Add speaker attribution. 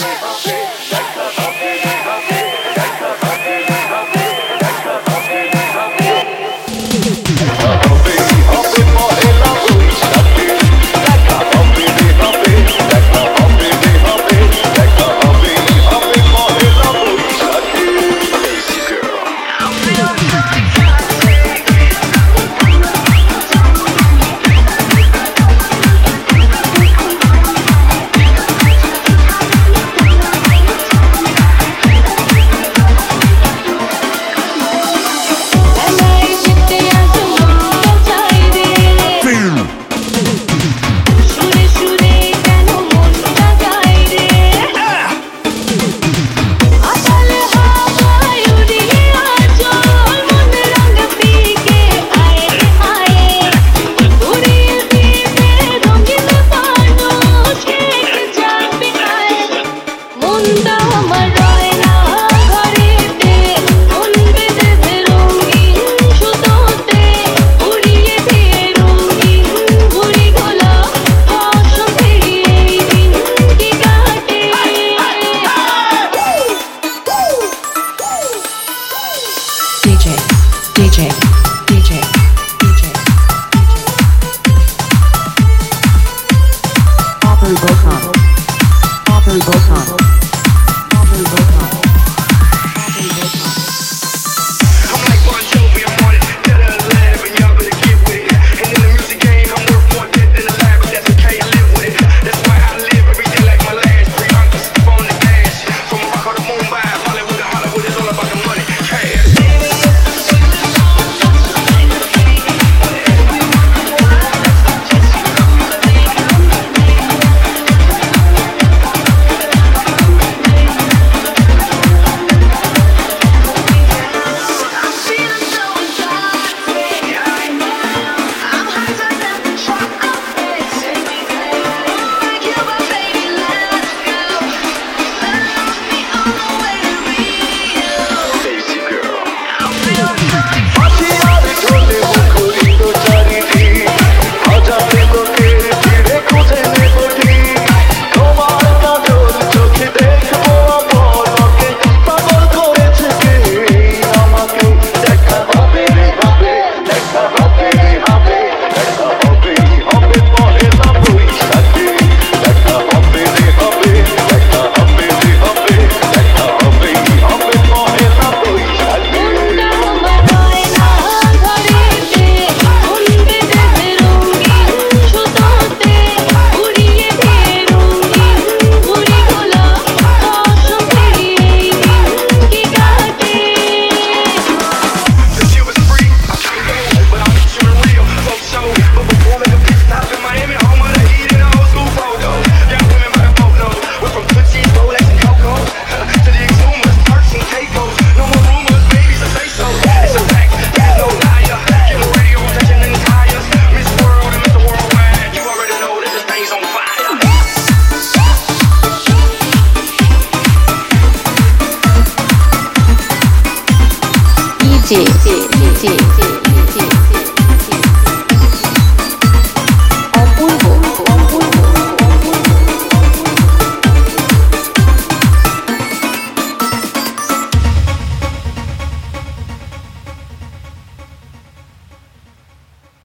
Speaker 1: shake, shake. 姐姐姐姐姐。